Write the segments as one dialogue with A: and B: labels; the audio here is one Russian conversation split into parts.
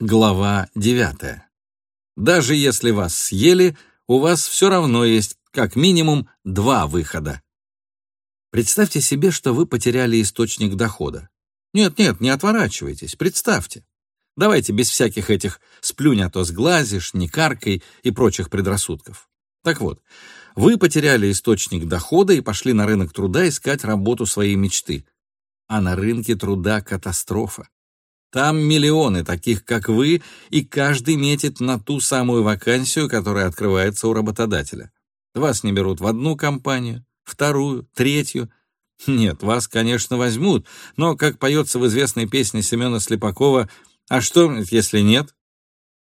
A: Глава 9. Даже если вас съели, у вас все равно есть как минимум два выхода. Представьте себе, что вы потеряли источник дохода. Нет-нет, не отворачивайтесь, представьте. Давайте без всяких этих «сплюнь, а то сглазишь», «не каркай» и прочих предрассудков. Так вот, вы потеряли источник дохода и пошли на рынок труда искать работу своей мечты. А на рынке труда катастрофа. Там миллионы таких, как вы, и каждый метит на ту самую вакансию, которая открывается у работодателя. Вас не берут в одну компанию, вторую, третью. Нет, вас, конечно, возьмут, но, как поется в известной песне Семена Слепакова, «А что, если нет?»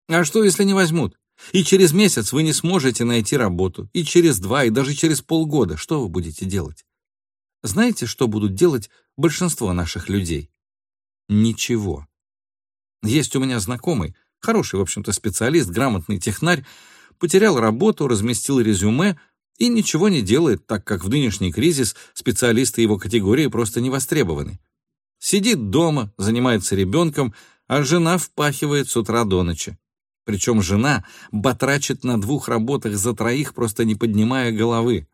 A: «А что, если не возьмут?» И через месяц вы не сможете найти работу, и через два, и даже через полгода. Что вы будете делать? Знаете, что будут делать большинство наших людей? Ничего. Есть у меня знакомый, хороший, в общем-то, специалист, грамотный технарь, потерял работу, разместил резюме и ничего не делает, так как в нынешний кризис специалисты его категории просто не востребованы. Сидит дома, занимается ребенком, а жена впахивает с утра до ночи. Причем жена батрачит на двух работах за троих, просто не поднимая головы.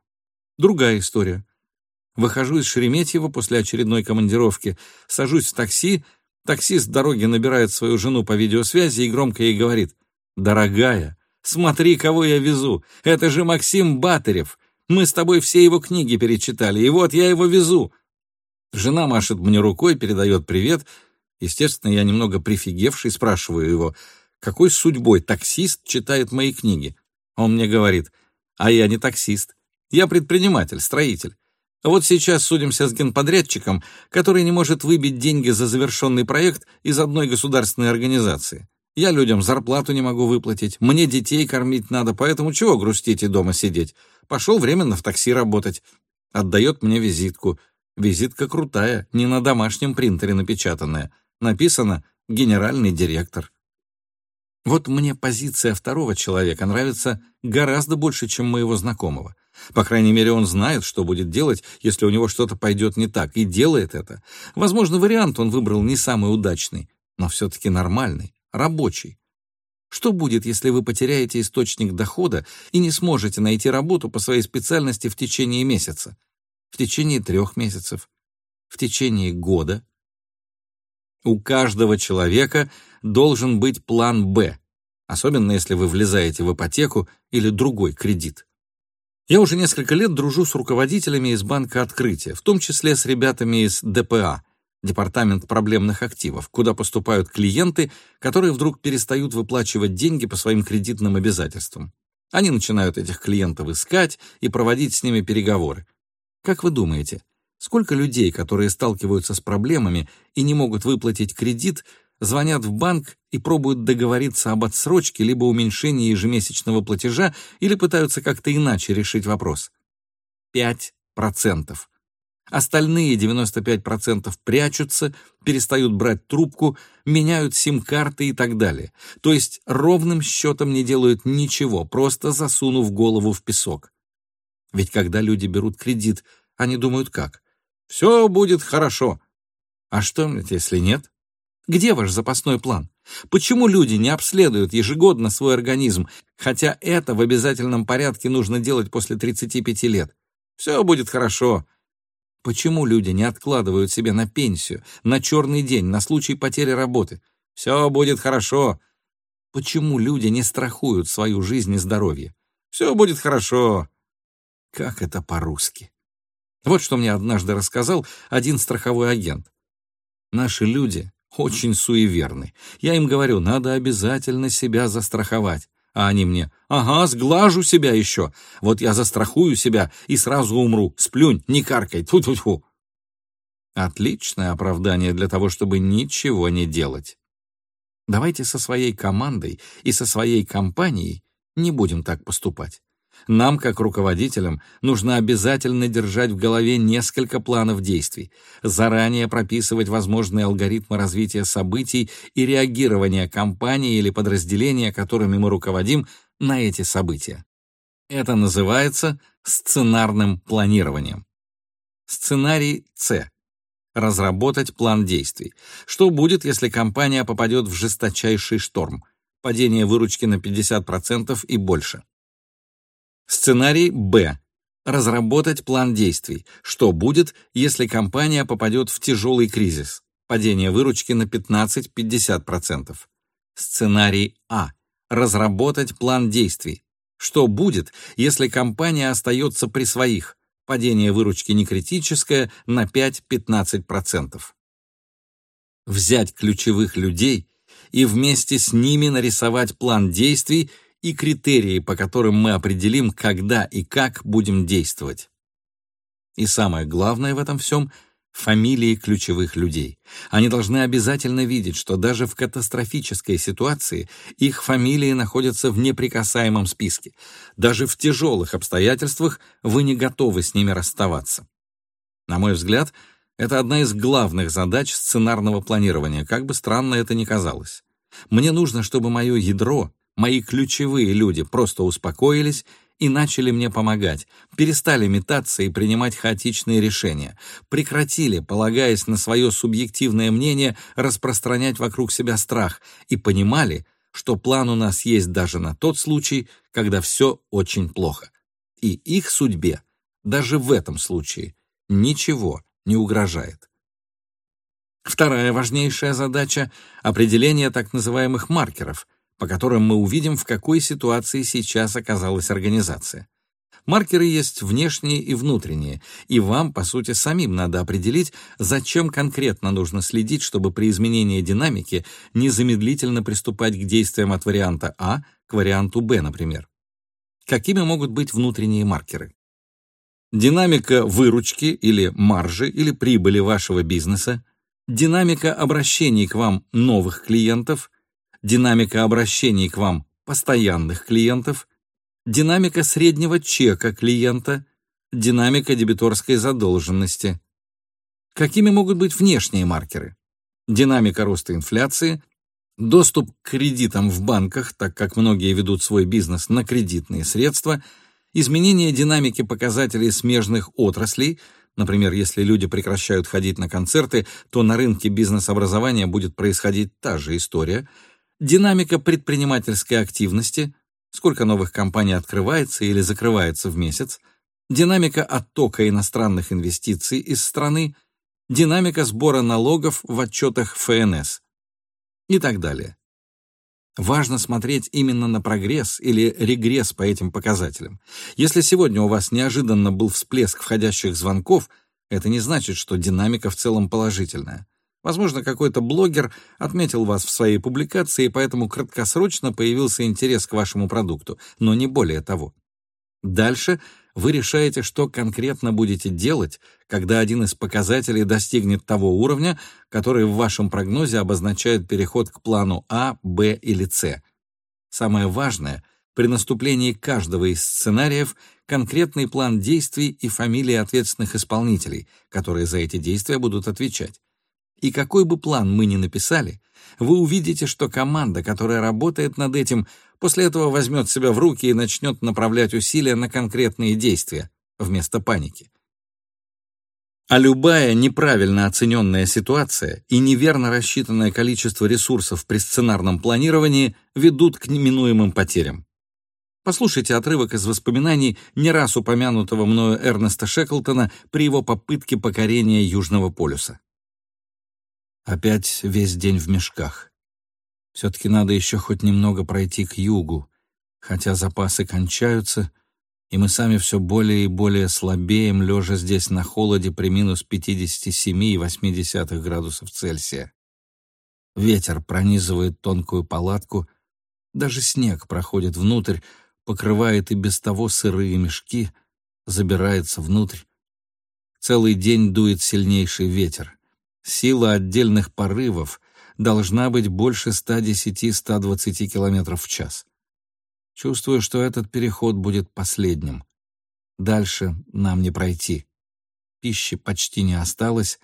A: Другая история. Выхожу из Шереметьево после очередной командировки, сажусь в такси Таксист дороги набирает свою жену по видеосвязи и громко ей говорит «Дорогая, смотри, кого я везу, это же Максим Батырев, мы с тобой все его книги перечитали, и вот я его везу». Жена машет мне рукой, передает привет. Естественно, я немного прифигевший, спрашиваю его, какой судьбой таксист читает мои книги. Он мне говорит, а я не таксист, я предприниматель, строитель. Вот сейчас судимся с генподрядчиком, который не может выбить деньги за завершенный проект из одной государственной организации. Я людям зарплату не могу выплатить, мне детей кормить надо, поэтому чего грустить и дома сидеть? Пошел временно в такси работать. Отдает мне визитку. Визитка крутая, не на домашнем принтере напечатанная. Написано «Генеральный директор». Вот мне позиция второго человека нравится гораздо больше, чем моего знакомого. По крайней мере, он знает, что будет делать, если у него что-то пойдет не так, и делает это. Возможно, вариант он выбрал не самый удачный, но все-таки нормальный, рабочий. Что будет, если вы потеряете источник дохода и не сможете найти работу по своей специальности в течение месяца? В течение трех месяцев? В течение года? У каждого человека должен быть план «Б», особенно если вы влезаете в ипотеку или другой кредит. Я уже несколько лет дружу с руководителями из Банка Открытия, в том числе с ребятами из ДПА, Департамент проблемных активов, куда поступают клиенты, которые вдруг перестают выплачивать деньги по своим кредитным обязательствам. Они начинают этих клиентов искать и проводить с ними переговоры. Как вы думаете, сколько людей, которые сталкиваются с проблемами и не могут выплатить кредит, звонят в банк и пробуют договориться об отсрочке либо уменьшении ежемесячного платежа или пытаются как-то иначе решить вопрос. 5%. Остальные 95% прячутся, перестают брать трубку, меняют сим-карты и так далее. То есть ровным счетом не делают ничего, просто засунув голову в песок. Ведь когда люди берут кредит, они думают как? Все будет хорошо. А что, если нет? Где ваш запасной план? Почему люди не обследуют ежегодно свой организм, хотя это в обязательном порядке нужно делать после 35 лет? Все будет хорошо. Почему люди не откладывают себе на пенсию, на черный день, на случай потери работы? Все будет хорошо. Почему люди не страхуют свою жизнь и здоровье? Все будет хорошо. Как это по-русски? Вот что мне однажды рассказал один страховой агент. Наши люди очень суеверны. Я им говорю, надо обязательно себя застраховать. А они мне, ага, сглажу себя еще. Вот я застрахую себя и сразу умру. Сплюнь, не каркай, тьфу-тьфу-тьфу. Отличное оправдание для того, чтобы ничего не делать. Давайте со своей командой и со своей компанией не будем так поступать. Нам, как руководителям, нужно обязательно держать в голове несколько планов действий, заранее прописывать возможные алгоритмы развития событий и реагирования компании или подразделения, которыми мы руководим, на эти события. Это называется сценарным планированием. Сценарий С. разработать план действий. Что будет, если компания попадет в жесточайший шторм? Падение выручки на 50% и больше. Сценарий Б. Разработать план действий. Что будет, если компания попадет в тяжелый кризис? Падение выручки на 15-50%. Сценарий А. Разработать план действий. Что будет, если компания остается при своих? Падение выручки не критическое на 5-15%. Взять ключевых людей и вместе с ними нарисовать план действий и критерии, по которым мы определим, когда и как будем действовать. И самое главное в этом всем — фамилии ключевых людей. Они должны обязательно видеть, что даже в катастрофической ситуации их фамилии находятся в неприкасаемом списке. Даже в тяжелых обстоятельствах вы не готовы с ними расставаться. На мой взгляд, это одна из главных задач сценарного планирования, как бы странно это ни казалось. Мне нужно, чтобы мое ядро, мои ключевые люди просто успокоились и начали мне помогать, перестали метаться и принимать хаотичные решения, прекратили, полагаясь на свое субъективное мнение, распространять вокруг себя страх и понимали, что план у нас есть даже на тот случай, когда все очень плохо. И их судьбе даже в этом случае ничего не угрожает. Вторая важнейшая задача — определение так называемых маркеров — по которым мы увидим, в какой ситуации сейчас оказалась организация. Маркеры есть внешние и внутренние, и вам, по сути, самим надо определить, зачем конкретно нужно следить, чтобы при изменении динамики незамедлительно приступать к действиям от варианта А к варианту Б, например. Какими могут быть внутренние маркеры? Динамика выручки или маржи или прибыли вашего бизнеса, динамика обращений к вам новых клиентов, динамика обращений к вам постоянных клиентов, динамика среднего чека клиента, динамика дебиторской задолженности. Какими могут быть внешние маркеры? Динамика роста инфляции, доступ к кредитам в банках, так как многие ведут свой бизнес на кредитные средства, изменение динамики показателей смежных отраслей, например, если люди прекращают ходить на концерты, то на рынке бизнес-образования будет происходить та же история – динамика предпринимательской активности, сколько новых компаний открывается или закрывается в месяц, динамика оттока иностранных инвестиций из страны, динамика сбора налогов в отчетах ФНС и так далее. Важно смотреть именно на прогресс или регресс по этим показателям. Если сегодня у вас неожиданно был всплеск входящих звонков, это не значит, что динамика в целом положительная. Возможно, какой-то блогер отметил вас в своей публикации, и поэтому краткосрочно появился интерес к вашему продукту, но не более того. Дальше вы решаете, что конкретно будете делать, когда один из показателей достигнет того уровня, который в вашем прогнозе обозначает переход к плану А, Б или С. Самое важное — при наступлении каждого из сценариев конкретный план действий и фамилии ответственных исполнителей, которые за эти действия будут отвечать. И какой бы план мы ни написали, вы увидите, что команда, которая работает над этим, после этого возьмет себя в руки и начнет направлять усилия на конкретные действия вместо паники. А любая неправильно оцененная ситуация и неверно рассчитанное количество ресурсов при сценарном планировании ведут к неминуемым потерям. Послушайте отрывок из воспоминаний не раз упомянутого мною Эрнеста Шеклтона при его попытке покорения Южного полюса. Опять весь день в мешках. Все-таки надо еще хоть немного пройти к югу, хотя запасы кончаются, и мы сами все более и более слабеем, лежа здесь на холоде при минус 57,8 градусов Цельсия. Ветер пронизывает тонкую палатку, даже снег проходит внутрь, покрывает и без того сырые мешки, забирается внутрь. Целый день дует сильнейший ветер. Сила отдельных порывов должна быть больше 110-120 км в час. Чувствую, что этот переход будет последним. Дальше нам не пройти. Пищи почти не осталось,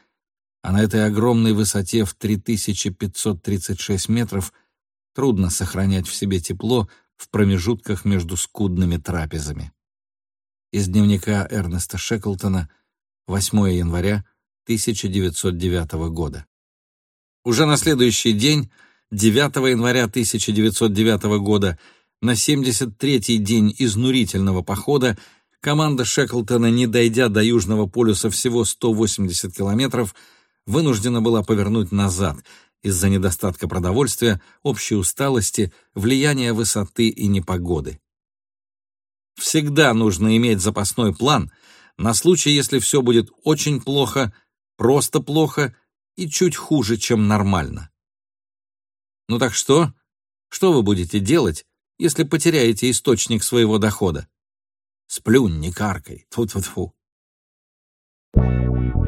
A: а на этой огромной высоте в 3536 метров трудно сохранять в себе тепло в промежутках между скудными трапезами. Из дневника Эрнеста Шеклтона, 8 января 1909 года. Уже на следующий день, 9 января 1909 года, на 73-й день изнурительного похода, команда Шеклтона, не дойдя до Южного полюса всего 180 километров, вынуждена была повернуть назад из-за недостатка продовольствия, общей усталости, влияния высоты и непогоды. Всегда нужно иметь запасной план на случай, если все будет очень плохо, просто плохо и чуть хуже, чем нормально. Ну так что? Что вы будете делать, если потеряете источник своего дохода? Сплюнь, не каркой, Тьфу-тьфу-тьфу. Thank you.